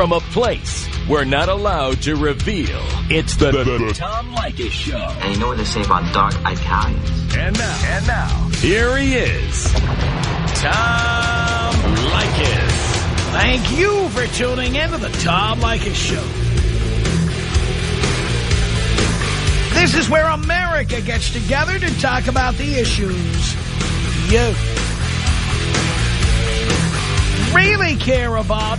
from a place we're not allowed to reveal. It's the, the, the Tom Leykis Show. And you know what they say about dark Italians. And now, and now, here he is, Tom Leykis. Thank you for tuning in to the Tom Leykis Show. This is where America gets together to talk about the issues you really care about.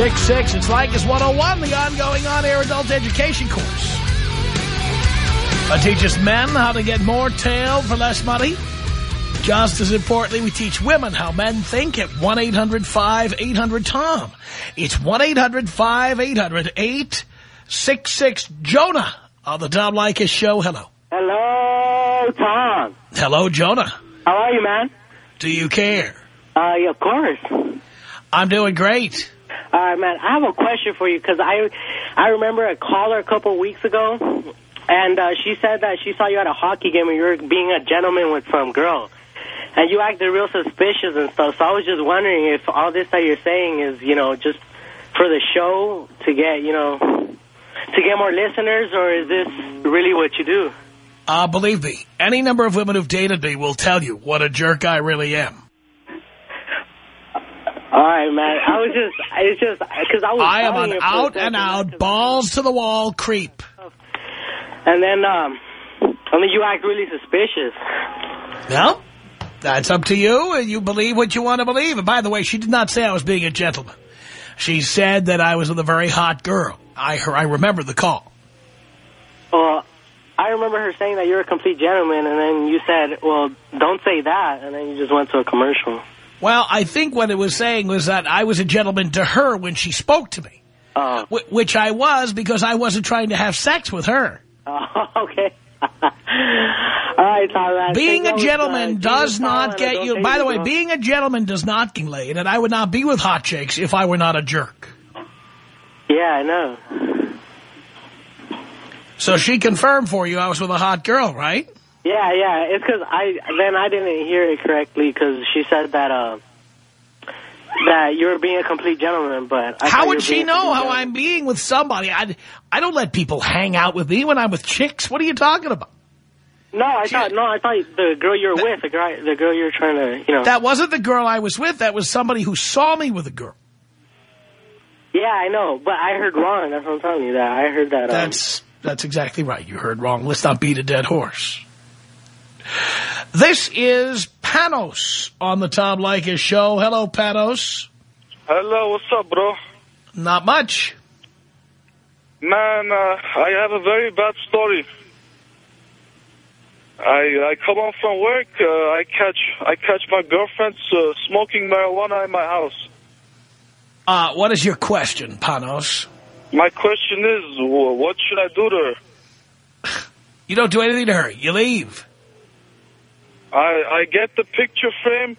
1-800-5800-866. It's Leykis 101, the ongoing on-air adult education course. That teaches men how to get more tail for less money. Just as importantly, we teach women how men think at 1-800-5800-TOM. It's 1-800-5800-866. Jonah on the Tom Leykis show. Hello. Hello, Tom. Hello, Jonah. How are you, man? Do you care? Uh, yeah, of course. I'm doing great. All right, man. I have a question for you because I, I remember a caller a couple weeks ago, and uh, she said that she saw you at a hockey game and you were being a gentleman with some girl. And you acted real suspicious and stuff. So I was just wondering if all this that you're saying is, you know, just for the show to get, you know, to get more listeners, or is this really what you do? Uh, believe me, any number of women who've dated me will tell you what a jerk I really am. All right, man. I was just, it's just, because I was I am an out and out, balls to the wall creep. And then, um, I mean, you act really suspicious. Well, that's up to you, and you believe what you want to believe. And by the way, she did not say I was being a gentleman. She said that I was with a very hot girl. I her, I remember the call. Well, I remember her saying that you're a complete gentleman, and then you said, well, don't say that, and then you just went to a commercial. Well, I think what it was saying was that I was a gentleman to her when she spoke to me, Oh, wh which I was because I wasn't trying to have sex with her. oh okay. All right, Tom. man. Being a gentleman uh, does not get you... By the way, being a gentleman does not get laid, and I would not be with hot chicks if I were not a jerk. Yeah, I know. So she confirmed for you I was with a hot girl, right? Yeah, yeah. It's because I then I didn't hear it correctly because she said that uh, that you were being a complete gentleman, but I How would she know how. I'm being with somebody? I, I don't let people hang out with me when I'm with chicks. What are you talking about? No, I She- thought no, I thought the girl you're with, the girl, the girl you're trying to, you know. That wasn't the girl I was with. That was somebody who saw me with a girl. yeah, I know, but I heard wrong. That's what I'm telling you. That I heard that. Um, That's that's exactly right. You heard wrong. Let's not beat a dead horse. This is Panos on the Tom Leykis show. Hello, Panos. Hello, what's up, bro? Not much. Man, uh, I have a very bad story. I I come home from work. Uh, I catch I catch my girlfriend uh, smoking marijuana in my house. Uh, what is your question, Panos? My question is, what should I do to her? You don't do anything to her. You leave. I I get the picture frame.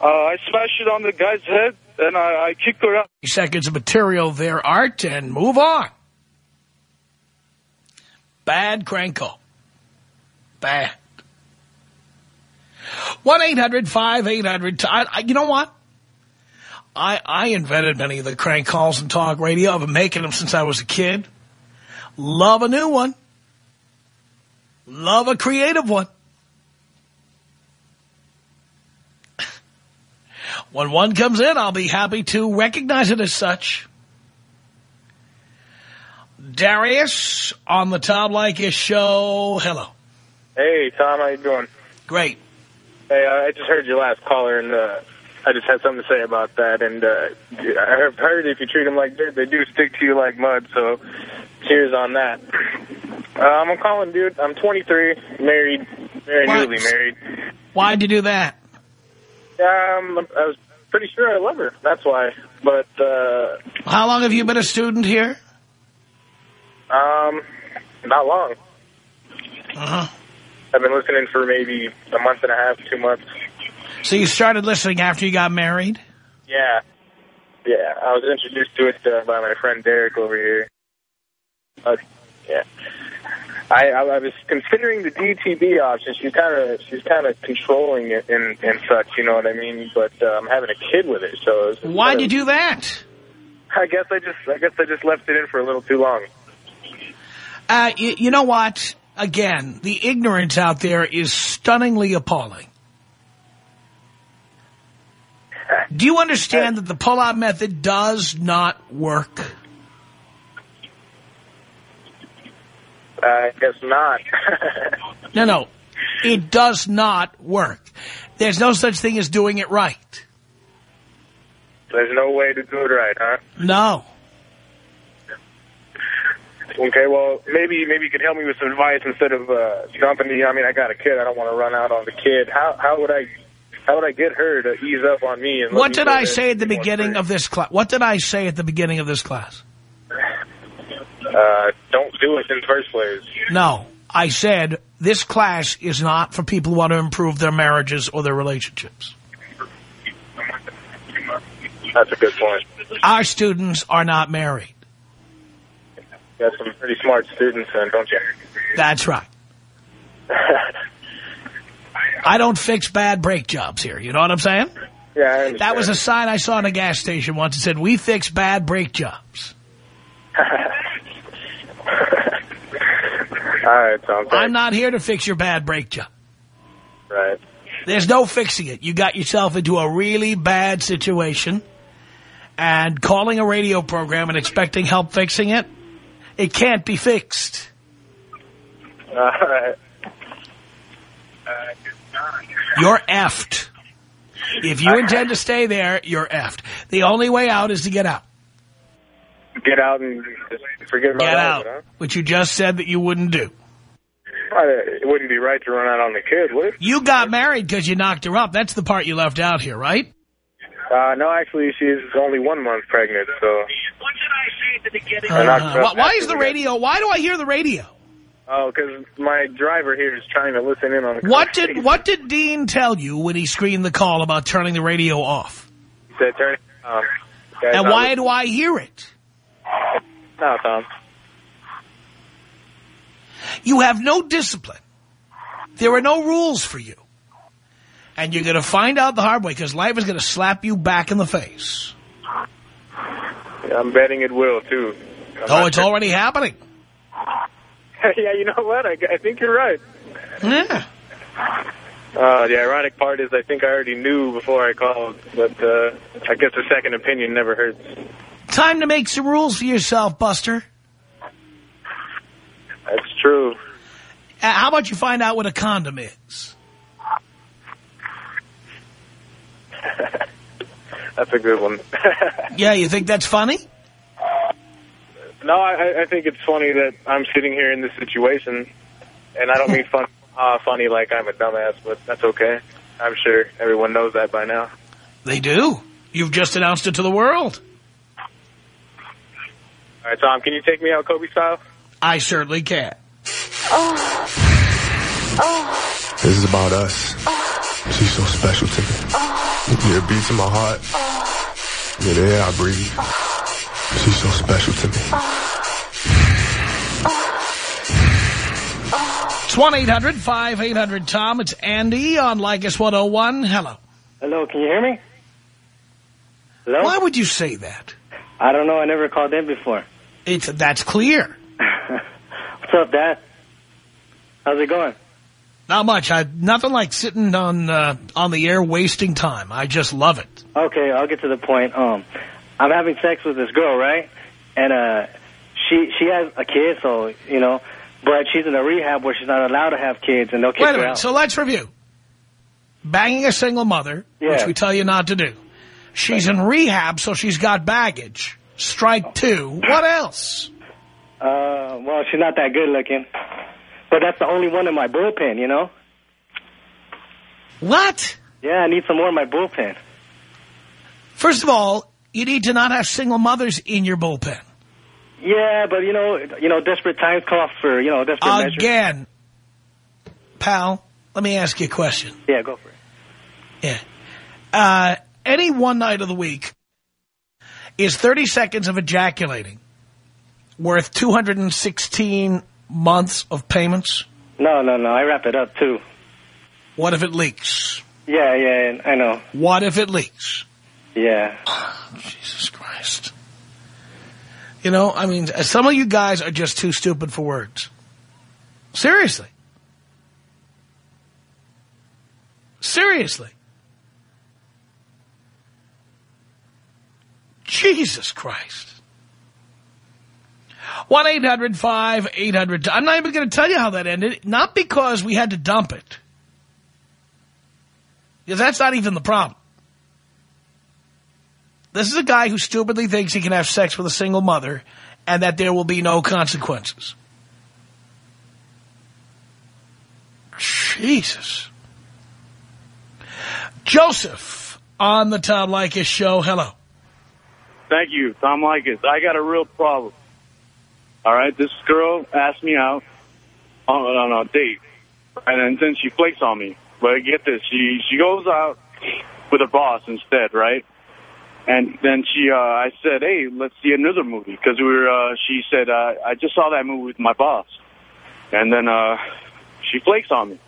Uh, I smash it on the guy's head, and I, I kick her out. seconds of material, their art, and move on. Bad crank call. Bad. 1-800-5800. I- I- You know what? I, I invented many of the crank calls and talk radio. I've been making them since I was a kid. Love a new one. Love a creative one. When one comes in, I'll be happy to recognize it as such. Darius on the Tom Leykis show. Hello. Hey, Tom, how you doing? Great. Hey, uh, I just heard your last caller, and uh, I just had something to say about that. And uh, I have heard if you treat them like dirt, they do stick to you like mud. So, cheers on that. Uh, I'm calling, dude. I'm 23, married, very What? newly married. Why'd you do that? Um, I was pretty sure I love her. That's why. But uh, How long have you been a student here? Um, not long. Uh-huh. I've been listening for maybe a month and a half, two months. So you started listening after you got married? Yeah. Yeah, I was introduced to it uh, by my friend Derek over here. Uh, yeah. I, I, was considering the DTB option. She's kind of she's kind of controlling it and, and such, you know what I mean? But uh, I'm having a kid with it, so. It's Why'd you do that? I guess I just I guess I just left it in for a little too long. Uh, you, you know what? Again, the ignorance out there is stunningly appalling. Do you understand that the pull-out method does not work? I does not. No, no. It does not work. There's no such thing as doing it right. There's no way to do it right, huh? No. Okay, well, maybe maybe you could help me with some advice instead of uh, jumping. The, I mean, I got a kid. I don't want to run out on the kid. How how would I how would I get her to ease up on me? And What did I say at the beginning of this class? What did I say at the beginning of this class? Uh, don't do it in the first place. No. I said this class is not for people who want to improve their marriages or their relationships. That's a good point. Our students are not married. You got some pretty smart students, then, don't you? That's right. I don't fix bad brake jobs here. You know what I'm saying? yeah, I. That was a sign I saw in a gas station once. It said, we fix bad brake jobs. All right, Tom. I'm not here to fix your bad brake job. Right. There's no fixing it. You got yourself into a really bad situation and calling a radio program and expecting help fixing it, it can't be fixed. All right. You're effed. If you intend to stay there, you're effed. The only way out is to get out. Get out and forget about it. Get out, huh? which you just said that you wouldn't do. Uh, It wouldn't be right to run out on the kid, would it? You got married because you knocked her up. That's the part you left out here, right? Uh, no, actually, she's only one month pregnant, so... What did I say at the beginning? Uh, why, why is the radio, why do I hear the radio? Oh, because my driver here is trying to listen in on the What did, what did Dean tell you when he screened the call about turning the radio off? He said, turn it guys, And not why listening. do I hear it? No, Tom. You have no discipline. There are no rules for you. And you're going to find out the hard way because life is going to slap you back in the face. I'm betting it will, too. I'm Oh, it's already happening. yeah, you know what? I, I think you're right. Yeah. Uh, the ironic part is I think I already knew before I called, but uh, I guess a second opinion never hurts. Time to make some rules for yourself, Buster. That's true. Uh, how about you find out what a condom is? That's a good one. Yeah, you think that's funny? no, I, I think it's funny that I'm sitting here in this situation, and I don't mean fun, uh, funny like I'm a dumbass, but that's okay. I'm sure everyone knows that by now. They do. You've just announced it to the world. All right, Tom, can you take me out Kobe style? I certainly can. This is about us. She's so special to me. Yeah, it beats in my heart. Yeah, the air I breathe. She's so special to me. It's 1-800-5800-TOM. It's Andy on Leykis 101. Hello. Hello, can you hear me? Hello? Why would you say that? I don't know. I never called in before. It's That's clear. What's up, Dad? How's it going? Not much. I Nothing like sitting on uh, on the air wasting time. I just love it. Okay, I'll get to the point. Um, I'm having sex with this girl, right? And uh, she she has a kid, so you know, but she's in a rehab where she's not allowed to have kids, and they'll kick Wait a minute. out. So let's review. Banging a single mother, which we tell you not to do. She's in rehab, so she's got baggage. Strike two. What else? Uh, well, she's not that good looking, but that's the only one in my bullpen, you know. What? Yeah, I need some more in my bullpen. First of all, you need to not have single mothers in your bullpen. Yeah, but you know, you know, desperate times call for you know desperate measures. Again, pal, let me ask you a question. Yeah, go for it. Yeah. Uh, any one night of the week is 30 seconds of ejaculating worth 216 months of payments? No, no, no. I wrap it up too. What if it leaks? Yeah, yeah, I know. What if it leaks? Yeah. Jesus Christ. You know, I mean, some of you guys are just too stupid for words. Seriously. Seriously. Jesus Christ. 1-800-5800. I'm not even going to tell you how that ended. Not because we had to dump it. Because that's not even the problem. This is a guy who stupidly thinks he can have sex with a single mother and that there will be no consequences. Jesus. Joseph on the Tom Leykis show. Hello. Thank you, Tom Leykis. I got a real problem. All right, this girl asked me out on, on a date, and then she flakes on me. But get this, she she goes out with her boss instead, right? And then she, uh, I said, hey, let's see another movie. Because we were, uh, she said, uh, I just saw that movie with my boss. And then uh, she flakes on me.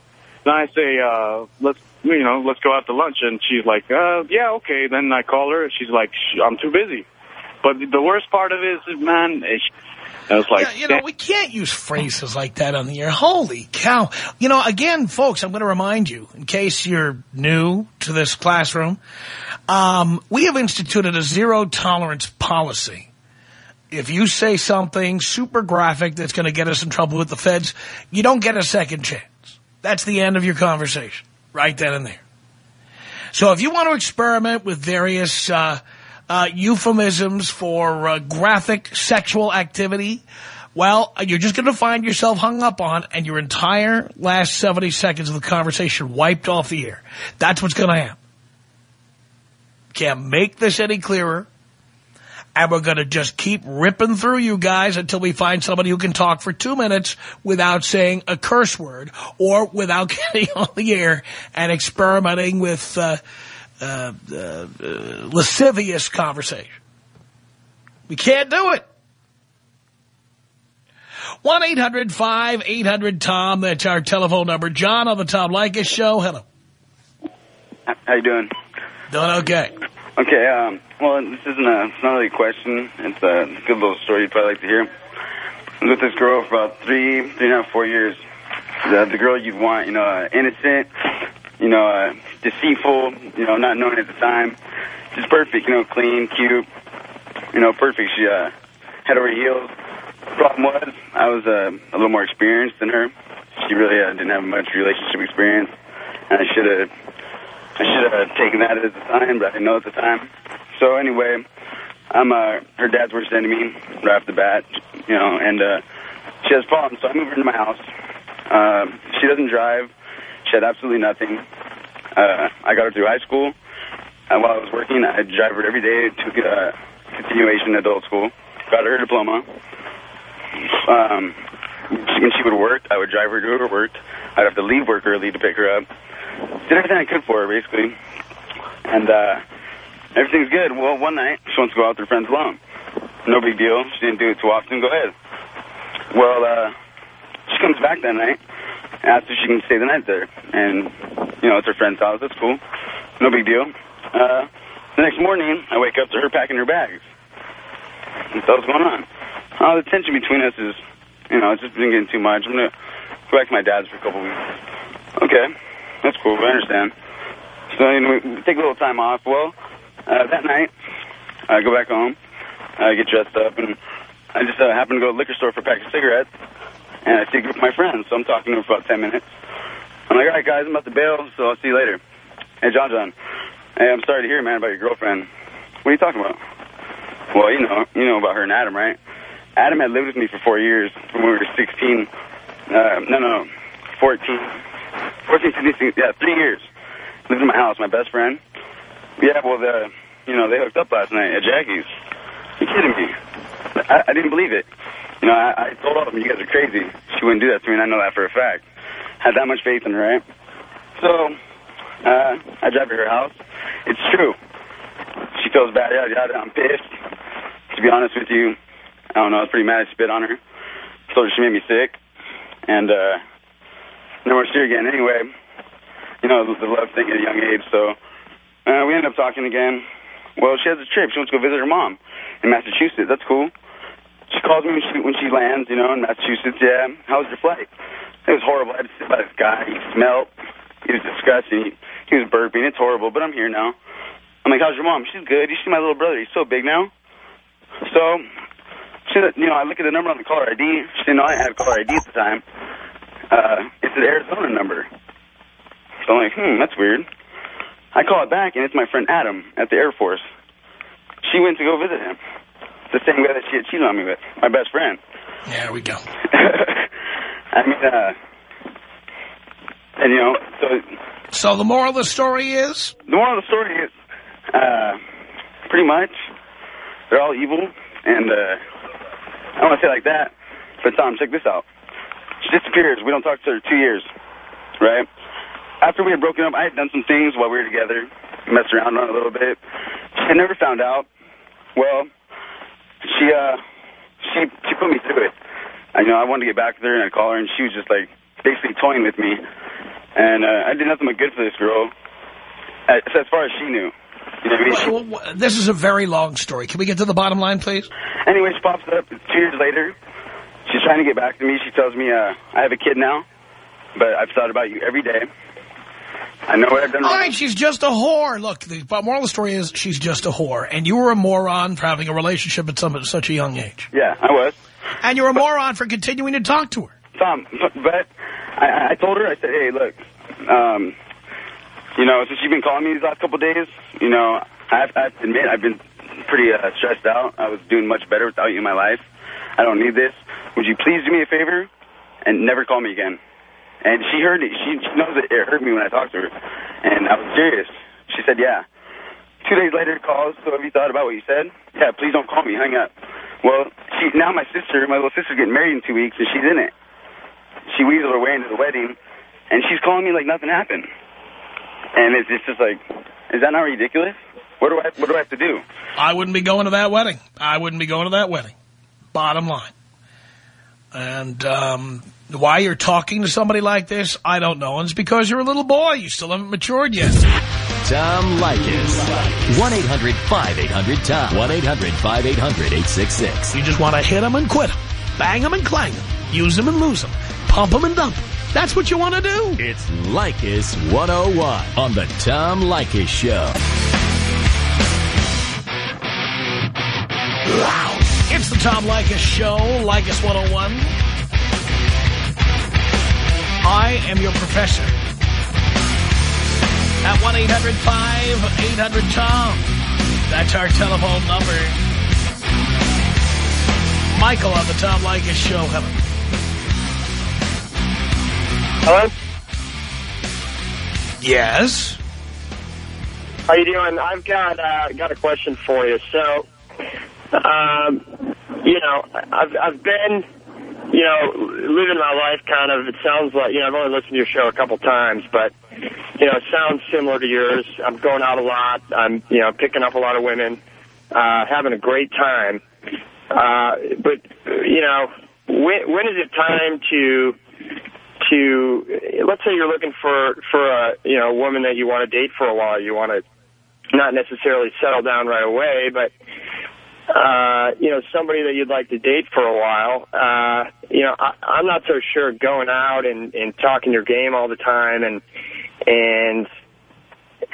Then I say, uh, let's, you know, let's go out to lunch. And she's like, uh, yeah, okay. Then I call her. And she's like, I'm too busy. But the worst part of it is, man, I was like, you know, we can't use phrases like that on the air. Holy cow. You know, again, folks, I'm going to remind you, in case you're new to this classroom, um, we have instituted a zero tolerance policy. If you say something super graphic that's going to get us in trouble with the feds, you don't get a second chance. That's the end of your conversation, right then and there. So if you want to experiment with various uh, uh, euphemisms for uh, graphic sexual activity, well, you're just going to find yourself hung up on and your entire last 70 seconds of the conversation wiped off the air. That's what's going to happen. Can't make this any clearer. And we're going to just keep ripping through you guys until we find somebody who can talk for two minutes without saying a curse word or without getting on the air and experimenting with uh, uh, uh, lascivious conversation. We can't do it. 1-800-5800-TOM. That's our telephone number. John on the Tom Leykis show. Hello. How you doing? Doing okay. Okay, um, well, this isn't a, it's not really a question. It's a good little story you'd probably like to hear. I was with this girl for about three, three and a half, four years. The, the girl you'd want, you know, uh, innocent, you know, uh, deceitful, you know, not knowing at the time. Just perfect, you know, clean, cute, you know, perfect. She uh, head over heels. Problem was, I was uh, a little more experienced than her. She really uh, didn't have much relationship experience, and I should have I should have taken that as a sign, but I didn't know at the time. So anyway, I'm uh, her dad's worst enemy right off the bat, you know, and uh, she has problems. So I moved her into my house. Uh, she doesn't drive. She had absolutely nothing. Uh, I got her through high school. And while I was working, I'd drive her every day to uh, continuation adult school. Got her diploma. Um, when she would work, I would drive her to her work. I'd have to leave work early to pick her up. Did everything I could for her, basically. And uh, everything's good. Well, one night, she wants to go out with her friends alone. No big deal. She didn't do it too often. Go ahead. Well, uh, she comes back that night, asks if she can stay the night there. And, you know, it's her friend's house. That's cool. No big deal. Uh, the next morning, I wake up to her packing her bags. And so what's going on? Oh, the tension between us is, you know, it's just been getting too much. I'm going to go back to my dad's for a couple weeks. Okay. That's cool. I understand. So you know, we take a little time off. Well, uh, that night, I go back home. I get dressed up, and I just uh, happen to go to the liquor store for a pack of cigarettes. And I see a group of my friends, so I'm talking to them for about 10 minutes. I'm like, all right, guys, I'm about to bail, so I'll see you later. Hey, John John. Hey, I'm sorry to hear, man, about your girlfriend. What are you talking about? Well, you know, you know about her and Adam, right? Adam had lived with me for four years, from when we were 16. Uh, no, no, 14. 14, 15, yeah, three years. Lived in my house, my best friend. Yeah, well, the, you know, they hooked up last night at Jackie's. You kidding me? I, I didn't believe it. You know, I, I told them, you guys are crazy. She wouldn't do that to me, and I know that for a fact. Had that much faith in her, right? So, uh, I drive to her house. It's true. She feels bad, yada, yada. I'm pissed. To be honest with you, I don't know, I was pretty mad I spit on her. Her she made me sick. And, uh, never see her again. Anyway, you know, the love thing at a young age, so, uh, we ended up talking again. Well, she has a trip. She wants to go visit her mom in Massachusetts. That's cool. She calls me when she, lands, you know, in Massachusetts. Yeah, how was your flight? It was horrible. I had to sit by this guy. He smelled. He was disgusting. He, he was burping. It's horrible, but I'm here now. I'm like, how's your mom? She's good. You see my little brother? He's so big now. So, she, you know, I look at the number on the caller ID. She didn't know I had caller ID at the time. Uh, it's an Arizona number. So I'm like, hmm, that's weird. I call it back, and it's my friend Adam at the Air Force. She went to go visit him. The same guy that she had cheated on me with, my best friend. There we go. I mean, uh, and you know, so... So the moral of the story is? The moral of the story is, uh, pretty much, they're all evil, and, uh, I don't want to say like that, but Tom, check this out. She disappears. We don't talk to her two years, right? After we had broken up, I had done some things while we were together, messed around on a little bit. She had never found out. Well, she, uh, she, she put me through it. I you know I wanted to get back with her, and I called her, and she was just, like, basically toying with me. And uh, I did nothing but good for this girl, as, as far as she knew. You know I mean? Well, well, this is a very long story. Can we get to the bottom line, please? Anyway, she pops up two years later. She's trying to get back to me. She tells me uh, I have a kid now, but I've thought about you every day. I know what I've done All wrong. right, she's just a whore. Look, the moral of the story is she's just a whore. And you were a moron for having a relationship at some, such a young age. Yeah, I was. And you're a moron for continuing to talk to her. Tom, but, but I, I told her, I said, hey, look, um, you know, since you've been calling me these last couple of days, you know, I have, I have to admit I've been pretty uh, stressed out. I was doing much better without you in my life. I don't need this. Would you please do me a favor and never call me again? And she heard it. She, she knows it, it hurt me when I talked to her. And I was serious. She said, yeah. Two days later, calls, so have you thought about what you said? Yeah, please don't call me. Hang up. Well, she now my sister, my little sister's getting married in two weeks, and she's in it. She weaseled her way into the wedding, and she's calling me like nothing happened. And it's, it's just like, is that not ridiculous? What do I what do I have to do? I wouldn't be going to that wedding. I wouldn't be going to that wedding. Bottom line. And um, why you're talking to somebody like this, I don't know. And it's because you're a little boy. You still haven't matured yet. Tom Leykis. 1-800-5800-TOM. 1-800-5800-866. You just want to hit him and quit him. Bang him and clang him. Use him and lose him. Pump him and dump him. That's what you want to do. It's Leykis 101 on the Tom Leykis Show. It's the Tom Leykis Show, Leykis 101. I am your professor. At 1-800-5800-TOM. That's our telephone number. Michael on the Tom Leykis Show. Hello. Hello? Yes? How you doing? I've got uh, got a question for you. So, um, you know, I've I've been, you know, living my life kind of. It sounds like you know I've only listened to your show a couple times, but you know, it sounds similar to yours. I'm going out a lot. I'm you know picking up a lot of women, uh, having a great time. Uh, but you know, when when is it time to to let's say you're looking for for a you know a woman that you want to date for a while. You want to not necessarily settle down right away, but uh, you know somebody that you'd like to date for a while. Uh, you know, I, I'm not so sure going out and, and talking your game all the time and and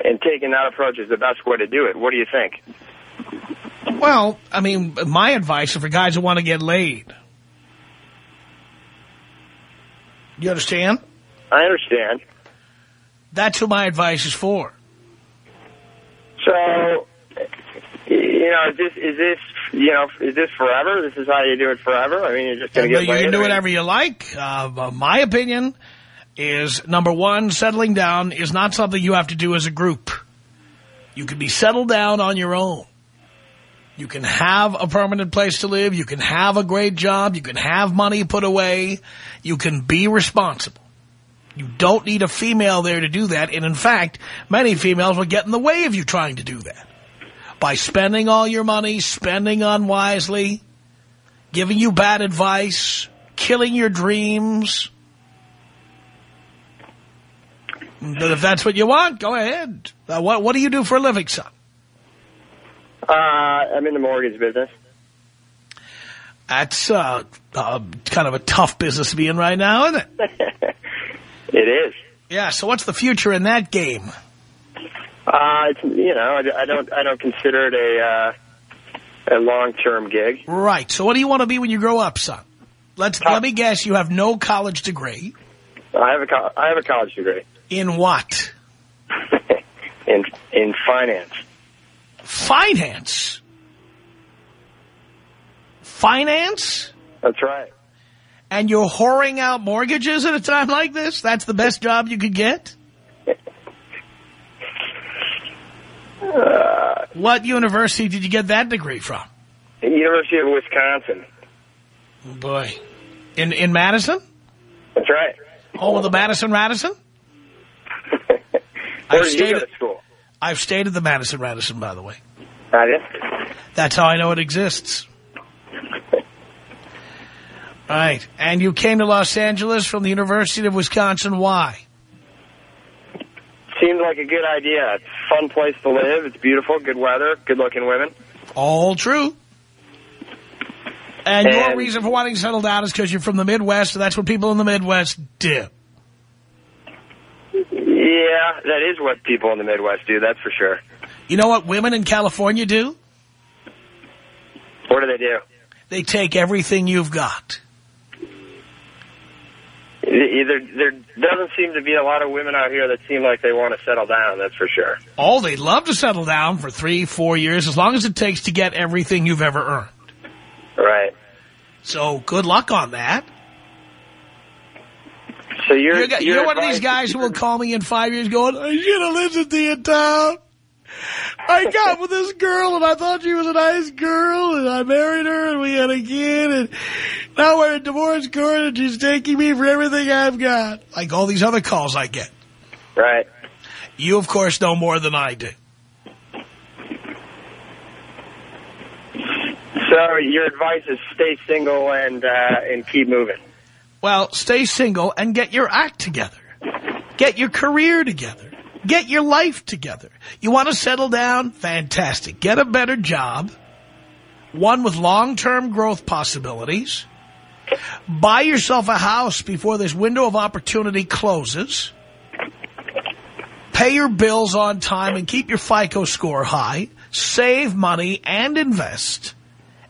and taking that approach is the best way to do it. What do you think? Well, I mean, my advice is for guys who want to get laid. You understand? I understand. That's who my advice is for. So, you know, is this is this you know is this forever? This is how you do it forever? I mean, you're just going to you get laid. can do whatever you like. Uh, my opinion is, number one, settling down is not something you have to do as a group. You can be settled down on your own. You can have a permanent place to live. You can have a great job. You can have money put away. You can be responsible. You don't need a female there to do that. And in fact, many females will get in the way of you trying to do that. By spending all your money, spending unwisely, giving you bad advice, killing your dreams. But if that's what you want, go ahead. Uh, what, what do you do for a living, son? Uh, I'm in the mortgage business. That's uh, uh, kind of a tough business to be in right now, isn't it? It is. Yeah, so what's the future in that game? Uh, it's, you know, I, I don't, I don't consider it a, uh, a long-term gig. Right, so what do you want to be when you grow up, son? Let's, let me guess, you have no college degree. I have a, co I have a college degree In what? in, in finance. Finance? Finance? That's right. And you're whoring out mortgages at a time like this? That's the best job you could get? Uh, What university did you get that degree from? University of Wisconsin. Oh, boy. In in Madison? That's right. Oh, the Madison Radisson? I've stayed, at, school? I've stayed at the Madison Radisson, by the way. Have you? That's how I know it exists. Right. And you came to Los Angeles from the University of Wisconsin. Why? Seems like a good idea. It's a fun place to live. It's beautiful, good weather, good-looking women. All true. And, your reason for wanting to settle down is because you're from the Midwest, and that's what people in the Midwest do. Yeah, that is what people in the Midwest do, that's for sure. You know what women in California do? What do they do? They take everything you've got. Either there doesn't seem to be a lot of women out here that seem like they want to settle down, that's for sure. Oh, they'd love to settle down for three, four years, as long as it takes to get everything you've ever earned. Right. So good luck on that. So you're, You're, you're, you're one of these guys who will call me in five years going, I should have listened to you, Tom. I got with this girl and I thought she was a nice girl and I married her and we had a kid and now we're in divorce court and she's taking me for everything I've got. Like all these other calls I get. Right. You, of course, know more than I do. So your advice is stay single and uh, and keep moving. Well, stay single and get your act together. Get your career together. Get your life together. You want to settle down? Fantastic. Get a better job. One with long-term growth possibilities. Buy yourself a house before this window of opportunity closes. Pay your bills on time and keep your FICO score high. Save money and invest.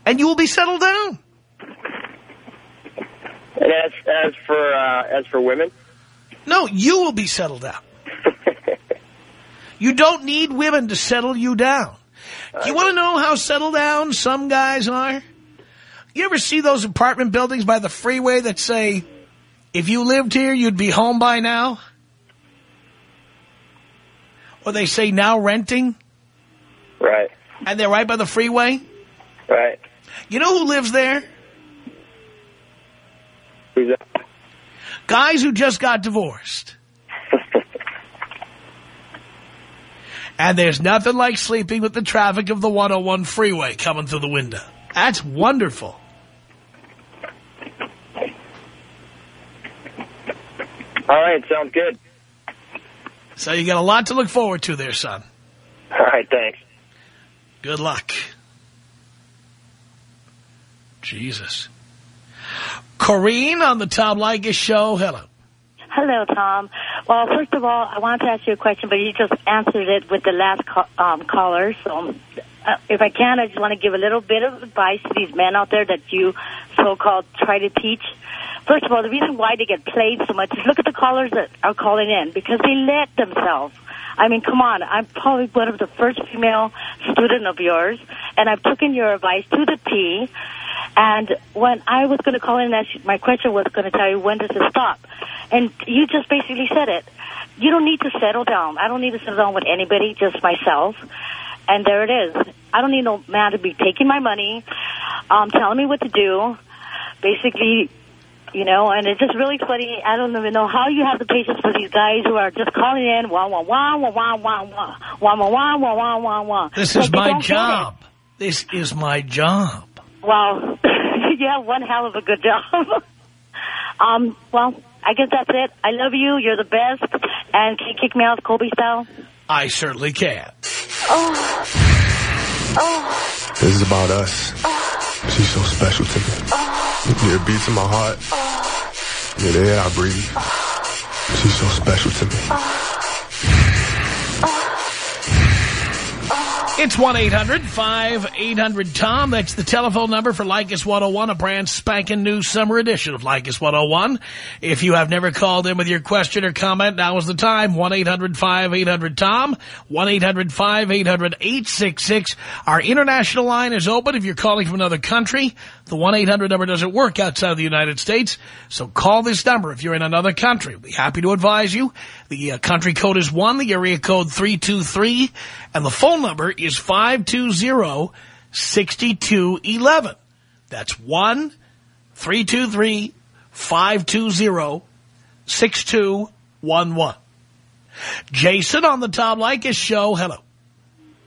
And you will be settled down. And as as for uh, as for women, No, you will be settled down. You don't need women to settle you down. Do You want to know how settled down some guys are? You ever see those apartment buildings by the freeway that say, if you lived here, you'd be home by now? Or they say now renting, right, and they're right by the freeway? right. You know who lives there? Who's that? Guys who just got divorced. And there's nothing like sleeping with the traffic of the 101 freeway coming through the window. That's wonderful. All right, sounds good. So you got a lot to look forward to there, son. All right, thanks. Good luck. Jesus. Corrine on the Tom Leykis show. Hello. Hello, Tom. Well, first of all, I wanted to ask you a question, but you just answered it with the last ca um, caller. So, uh, if I can, I just want to give a little bit of advice to these men out there that you so-called try to teach. First of all, the reason why they get played so much is look at the callers that are calling in because they let themselves. I mean, come on. I'm probably one of the first female student of yours, and I've taken your advice to the T. And when I was going to call in and my question was going to tell you when does it stop. And you just basically said it. You don't need to settle down. I don't need to settle down with anybody, just myself. And there it is. I don't need no man to be taking my money, um, telling me what to do. Basically, you know, and it's just really funny. I don't even know how you have the patience for these guys who are just calling in, wah, wah, wah, wah, wah, wah, wah, wah, wah, wah, wah, wah, wah, wah. This is my don't get it. job. This is my job. Well, you have one hell of a good job. um, well, I guess that's it. I love you. You're the best. And can you kick me out Kobe style? I certainly can. Oh. Oh. This is about us. She's so special to me. Yeah, it beats in my heart. Yeah, the air I breathe. She's so special to me. It's 1-800-5800-TOM. That's the telephone number for Leykis 101, a brand spanking new summer edition of Leykis 101. If you have never called in with your question or comment, now is the time. 1-800-5800-TOM, 1-800-5800-866. Our international line is open if you're calling from another country. The 1-800 number doesn't work outside of the United States, so call this number if you're in another country. We'll be happy to advise you. The uh, country code is 1, the area code 323, and the phone number is 520-6211. That's 1-323-520-6211. Jason on the Tom Leykis show. Hello.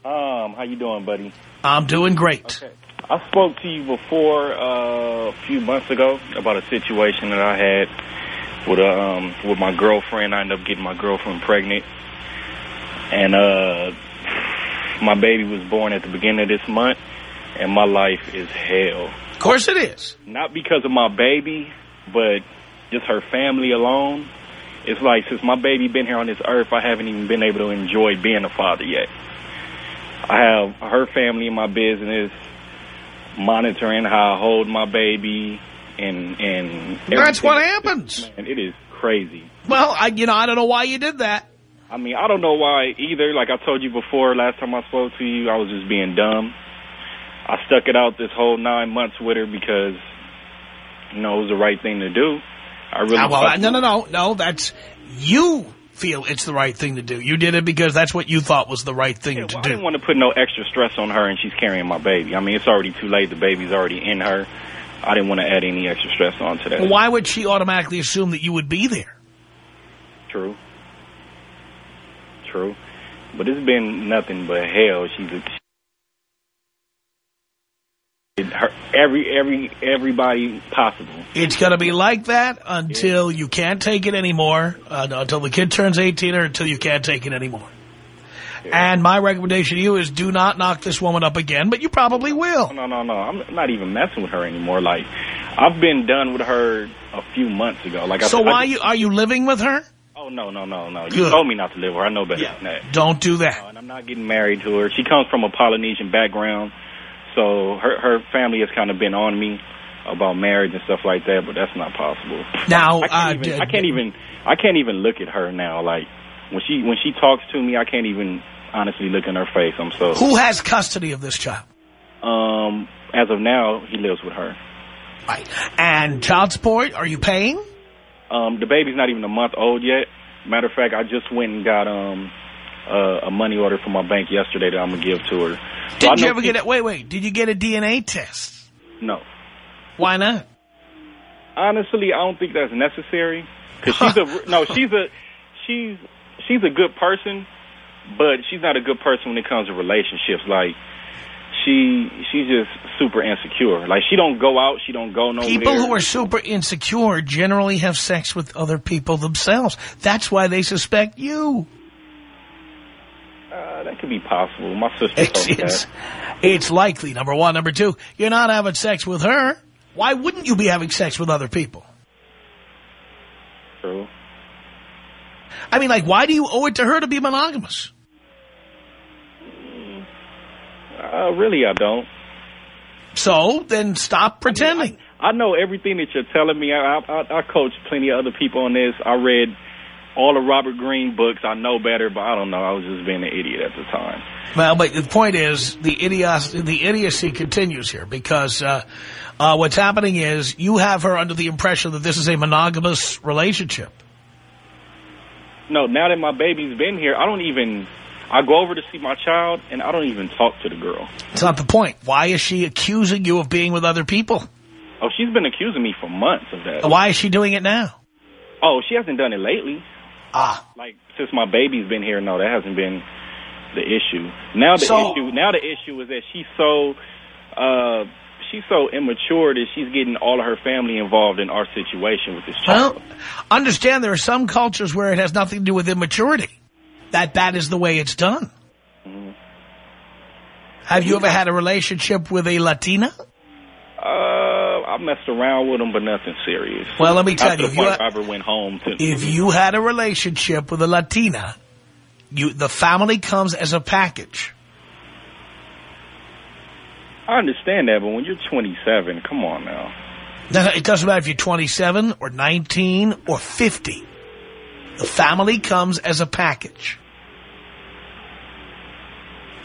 Um, how you doing, buddy? I'm doing great. Okay. I spoke to you before uh, a few months ago about a situation that I had with a um, with my girlfriend. I ended up getting my girlfriend pregnant, and uh, my baby was born at the beginning of this month, and my life is hell. Of course it is. Not because of my baby, but just her family alone. It's like since my baby been here on this earth, I haven't even been able to enjoy being a father yet. I have her family in my business, monitoring how I hold my baby, and and That's what happens. Man, it is crazy. Well, I, you know, I don't know why you did that. I mean, I don't know why either. Like I told you before, last time I spoke to you, I was just being dumb. I stuck it out this whole nine months with her because, you know, it was the right thing to do. I really Ah, well, no, no, no, no. That's you feel it's the right thing to do. You did it because that's what you thought was the right thing to Well, I do. didn't want to put no extra stress on her, and she's carrying my baby. I mean, it's already too late. The baby's already in her. I didn't want to add any extra stress onto that. Well, why would she automatically assume that you would be there? True. True. But it's been nothing but hell. She's a, it- her, every every everybody possible. It's going to be like that until you can't take it anymore, uh, until the kid turns 18 or until you can't take it anymore. And my recommendation to you is do not knock this woman up again, but you probably will. No, no, no. I'm not even messing with her anymore. Like I've been done with her a few months ago. Like So I why just- you are you living with her? Oh no, no, no, no. You told me not to live with her. I know better than that. Don't do that. No, and I'm not getting married to her. She comes from a Polynesian background, so her her family has kind of been on me about marriage and stuff like that. But that's not possible. Now, I can't, uh, even, I can't even I can't even look at her now. Like when she when she talks to me, I can't even honestly look in her face. I'm so Who has custody of this child? um as of now he lives with her. Right. And child support, are you paying? Um, the baby's not even a month old yet. Matter of fact, I just went and got um uh, a money order from my bank yesterday that I'm gonna give to her. Didn't you ever get it? Wait, wait. Did you get a DNA test? No. Why not? Honestly, I don't think that's necessary. Cause she's a no, she's a she's she's a good person, but she's not a good person when it comes to relationships. Like she she's just super insecure. Like she don't go out, she don't go nowhere. People who are super insecure generally have sex with other people themselves. That's why they suspect you. uh, that could be possible. My sister It's, told it's, that. it's likely, number one. Number two, you're not having sex with her. Why wouldn't you be having sex with other people? True. I mean, like, why do you owe it to her to be monogamous? Uh, really, I don't. So, then stop pretending. I know everything that you're telling me. I, I, I coach plenty of other people on this. I read all the Robert Greene books. I know better, but I don't know. I was just being an idiot at the time. Well, but the point is, the idiocy, the idiocy continues here because uh, uh, what's happening is you have her under the impression that this is a monogamous relationship. No, now that my baby's been here, I don't even, I go over to see my child, and I don't even talk to the girl. It's not the point. Why is she accusing you of being with other people? Oh, she's been accusing me for months of that. Why is she doing it now? Oh, she hasn't done it lately. Ah. Like, since my baby's been here, no, that hasn't been the issue. Now the So- issue, now the issue is that she's so, uh, she's so immature that she's getting all of her family involved in our situation with this child. Well, understand there are some cultures where it has nothing to do with immaturity. That that is the way it's done. Mm-hmm. Have you ever had a relationship with a Latina? Uh, I messed around with them, but nothing serious. Well, let me tell to you, if you I ever went home to. If you had a relationship with a Latina, you the family comes as a package. I understand that, but when you're 27, come on now. It doesn't matter if you're 27 or 19 or 50. The family comes as a package.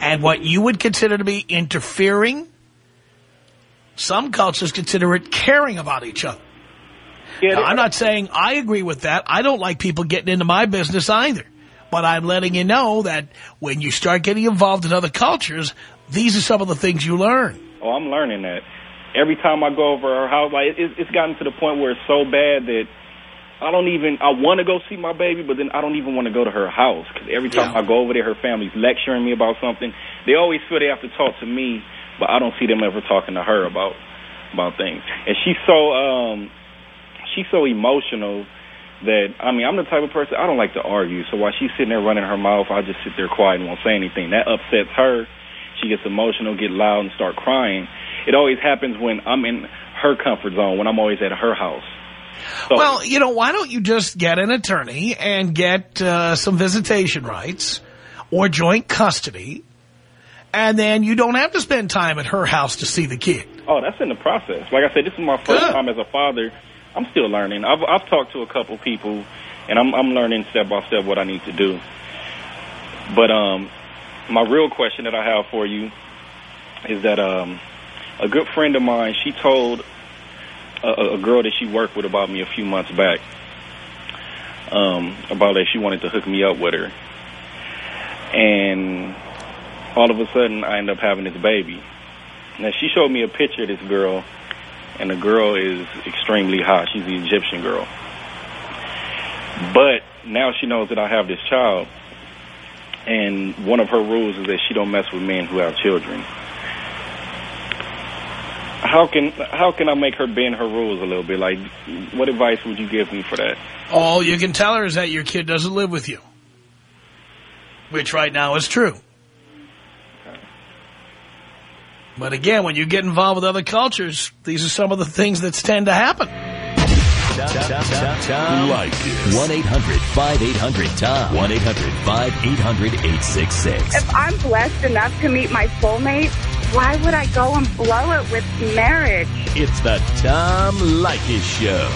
And what you would consider to be interfering, some cultures consider it caring about each other. Now, I'm not saying I agree with that. I don't like people getting into my business either. But I'm letting you know that when you start getting involved in other cultures, these are some of the things you learn. Oh, I'm learning that. Every time I go over her house, like it, it's gotten to the point where it's so bad that I don't even. I want to go see my baby, but then I don't even want to go to her house because every time I go over there, her family's lecturing me about something. They always feel they have to talk to me, but I don't see them ever talking to her about about things. And she's so um, she's so emotional that I mean, I'm the type of person I don't like to argue. So while she's sitting there running her mouth, I just sit there quiet and won't say anything. That upsets her. She gets emotional, get loud, and start crying. It always happens when I'm in her comfort zone, when I'm always at her house. Well, you know, why don't you just get an attorney and get uh, some visitation rights or joint custody, and then you don't have to spend time at her house to see the kid. Oh, that's in the process. Like I said, this is my first time as a father. I'm still learning. I've I've talked to a couple people, and I'm I'm learning step by step what I need to do. But um, my real question that I have for you is that um, a good friend of mine, she told a, a- girl that she worked with about me a few months back, um, about that she wanted to hook me up with her, and all of a sudden I end up having this baby. Now she showed me a picture of this girl, and the girl is extremely hot. She's the Egyptian girl. But now she knows that I have this child, and one of her rules is that she don't mess with men who have children. How can how can I make her bend her rules a little bit? Like, what advice would you give me for that? All you can tell her is that your kid doesn't live with you, which right now is true. But again, when you get involved with other cultures, these are some of the things that tend to happen. Tom Leykis. 1-800-5800-TOM. 1-800-5800-866. If I'm blessed enough to meet my soulmate, why would I go and blow it with marriage? It's the Tom Leykis Show.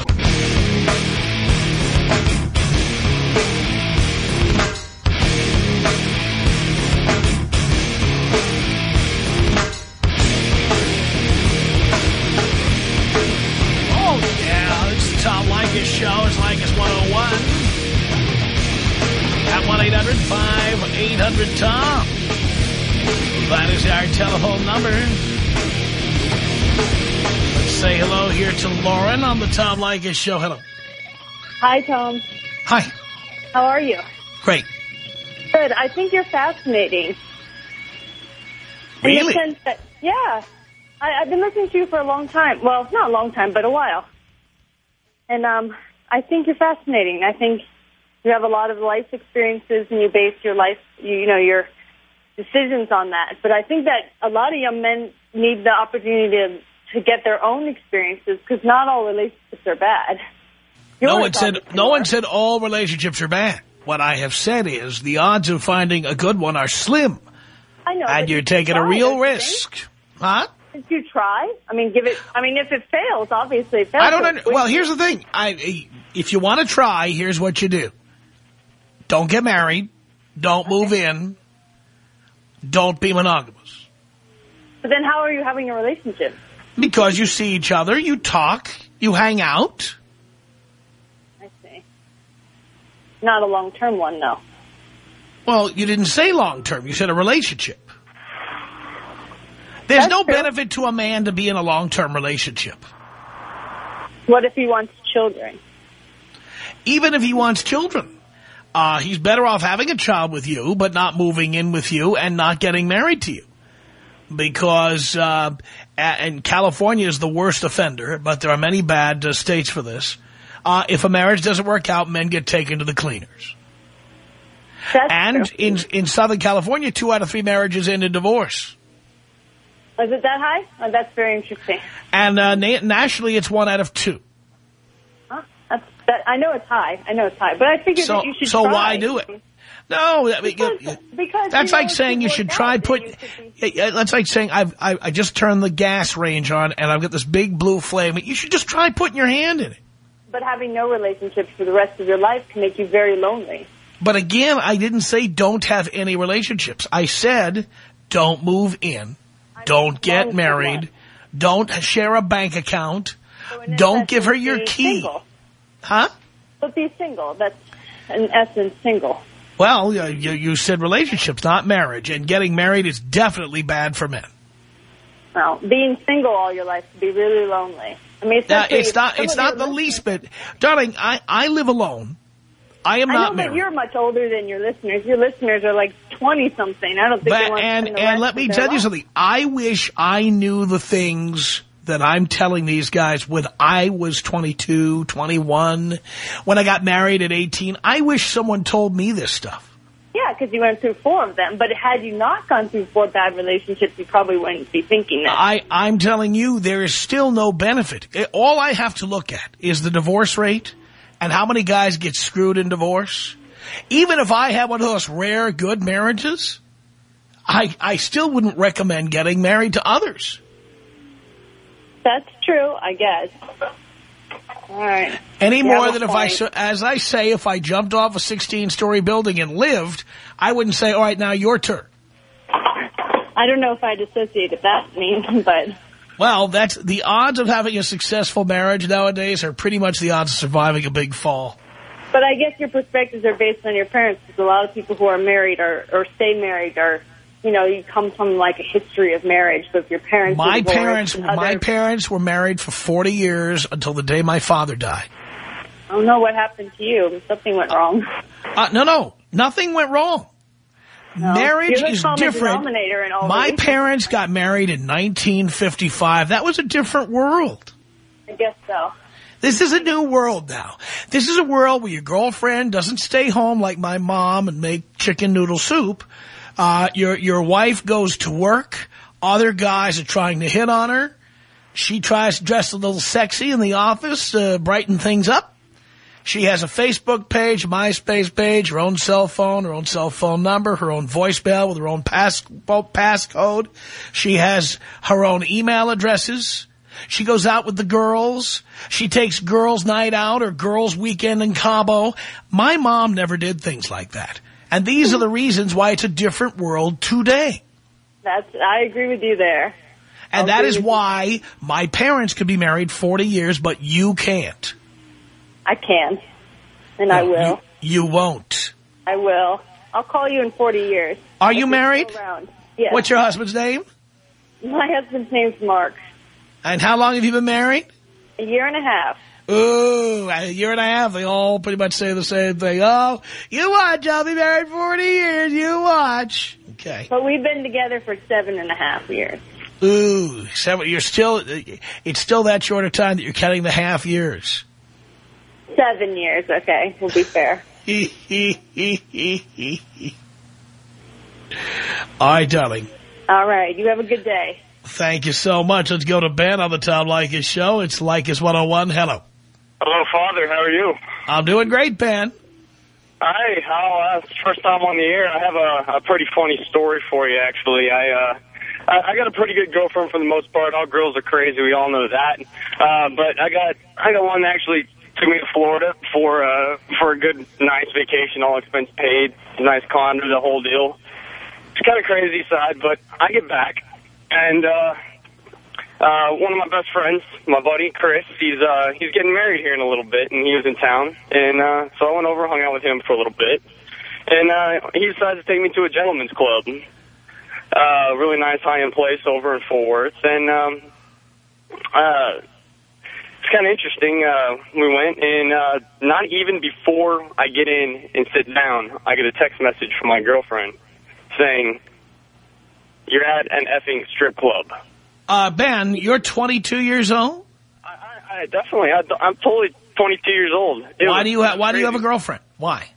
Telephone number. Let's say hello here to Lauren on the Tom Leykis Show. Hello. Hi, Tom. Hi. How are you? Great. Good. I think you're fascinating. In the Really? sense that, yeah. I, I've been listening to you for a long time. Well, not a long time, but a while. And um, I think you're fascinating. I think you have a lot of life experiences, and you base your life, you, you know, your decisions on that. But I think that a lot of young men need the opportunity to to get their own experiences because not all relationships are bad. No one said no one said all relationships are bad. What I have said is the odds of finding a good one are slim, I know. and you're you taking a real think? risk. Huh? Did you try? I mean, give it. I mean, if it fails, obviously it fails. I don't. Under, well, here's the thing. I, if you want to try, here's what you do. Don't get married. Don't move in. Don't be monogamous. But then, how are you having a relationship? Because you see each other, you talk, you hang out. I see. Not a long term one, though. Well, you didn't say long-term. You said a relationship. There's no benefit to a man to be in a long-term relationship. What if he wants children? Even if he wants children. Uh, he's better off having a child with you, but not moving in with you and not getting married to you. Because, uh, and California is the worst offender, but there are many bad uh, states for this. Uh, if a marriage doesn't work out, men get taken to the cleaners. and in in Southern California, two out of three marriages end in divorce. Is it that high? Oh, that's very interesting. And uh, na nationally, it's one out of two. That, I know it's high. I know it's high. But I figured So, that you should try. so try. why do it? No, Because that's like saying you should try put. Yeah, That's like saying I've I, I just turned the gas range on and I've got this big blue flame. You should just try putting your hand in it. But having no relationships for the rest of your life can make you very lonely. But again, I didn't say don't have any relationships. I said don't move in, don't get married, don't share a bank account, don't give her your key. Single. Huh? But be single. That's, in essence, single. Well, you, you said relationships, not marriage, and getting married is definitely bad for men. Well, being single all your life can be really lonely. I mean, Now, it's not. It's not the least bit, darling. I I live alone. I am I not know, married. but you're much older than your listeners. Your listeners are like 20-something. I don't think But, want and and let me tell you life. something. I wish I knew the things that I'm telling these guys when I was 22, 21, when I got married at 18. I wish someone told me this stuff. Yeah, because you went through four of them. But had you not gone through four bad relationships, you probably wouldn't be thinking that. I, I'm telling you, there is still no benefit. Eh, All I have to look at is the divorce rate and how many guys get screwed in divorce. Even if I had one of those rare good marriages, I, I still wouldn't recommend getting married to others. That's true, I guess. All right. Any You more than if I, point. as I say, if I jumped off a 16-story building and lived, I wouldn't say, all right, now your turn. I don't know if I'd associate it that mean, but Well, that's the odds of having a successful marriage nowadays are pretty much the odds of surviving a big fall. but I guess your perspectives are based on your parents. Because a lot of people who are married or or stay married are, you know, you come from like a history of marriage. So if your parents, were My divorced parents, my parents were married for 40 years until the day my father died. I don't know what happened to you. Something went wrong. Uh, no, no, nothing went wrong. Marriage is different. My these. parents got married in 1955. That was a different world. I guess so. This is a new world now. This is a world where your girlfriend doesn't stay home like my mom and make chicken noodle soup. Uh, your your wife goes to work. Other guys are trying to hit on her. She tries to dress a little sexy in the office to brighten things up. She has a Facebook page, MySpace page, her own cell phone, her own cell phone number, her own voicemail with her own pass passcode. She has her own email addresses. She goes out with the girls. She takes girls' night out or girls' weekend in Cabo. My mom never did things like that. And these are the reasons why it's a different world today. That's I agree with you there. And I'll that you. why my parents could be married 40 years, but you can't. I can, and I will. You won't. I will. I'll call you in 40 years. Are you married? Yes. What's your husband's name? My husband's name's Mark. And how long have you been married? A year and a half. Ooh, a year and a half. They all pretty much say the same thing. Oh, you watch. I'll be married 40 years. You watch. Okay. But we've been together for seven and a half years. Ooh, seven, you're still, it's still that short a time that you're counting the half years. Seven years, okay. We'll be fair. All right, darling. All right. You have a good day. Thank you so much. Let's go to Ben on the Tom Leykis show. It's Leykis 101. Hello. Hello, Father. How are you? I'm doing great, Ben. Hi. How? Uh, first time on the air. I have a, a pretty funny story for you, actually. I, uh, I I got a pretty good girlfriend for the most part. All girls are crazy. We all know that. Uh, but I got I got one that actually took me to Florida for uh, for a good, nice vacation, all expense paid, nice condo, the whole deal. It's kind of crazy side, but I get back and. uh uh, one of my best friends, my buddy Chris, he's uh, he's getting married here in a little bit, and he was in town, and uh, so I went over, hung out with him for a little bit, And uh, he decided to take me to a gentleman's club. Uh, really nice high-end place over in Fort Worth. And um, uh, it's kind of interesting. Uh, we went, and uh, not even before I get in and sit down, I get a text message from my girlfriend saying, you're at an effing strip club. Uh, Ben, you're 22 years old? I definitely, I, I'm totally 22 years old. It Why do you ha Why do you have a girlfriend? Why?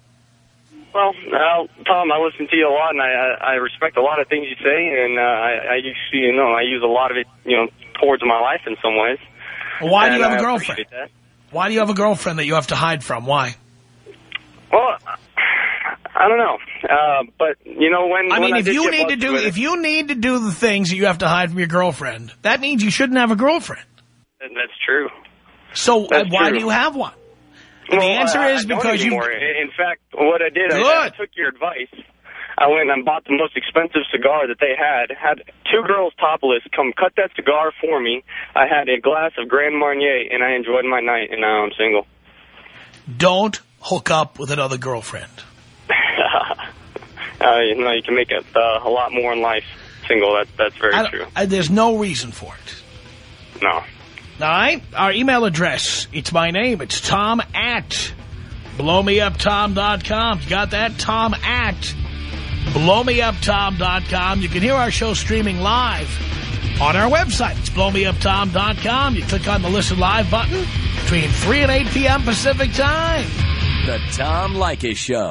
Well, uh, Tom, I listen to you a lot, and I, I I respect a lot of things you say, and uh, I, I use, you know, I use a lot of it, you know, towards my life in some ways. Why do you have a I girlfriend? Why do you have a girlfriend that you have to hide from? Why? Well, I don't know, uh, but you know when I when mean, if you need to do if you need to do the things that you have to hide from your girlfriend, that means you shouldn't have a girlfriend. And That's true. So uh, That's why true. do you have one? Well, the answer I- is I because you. In fact, what I did, I, I took your advice. I went and bought the most expensive cigar that they had. Had two girls topless come cut that cigar for me. I had a glass of Grand Marnier, and I enjoyed my night, and now I'm single. Don't hook up with another girlfriend. uh, you know, you can make a, uh, a lot more in life single. That, that's very I true. I- there's no reason for it. No. All right? Our email address, it's my name. It's Tom at blowmeuptom.com. You got that? Tom at blowmeuptom.com. You can hear our show streaming live on our website. It's blowmeuptom.com. You click on the Listen Live button between 3 and 8 p.m. Pacific Time. The Tom Leykis Show.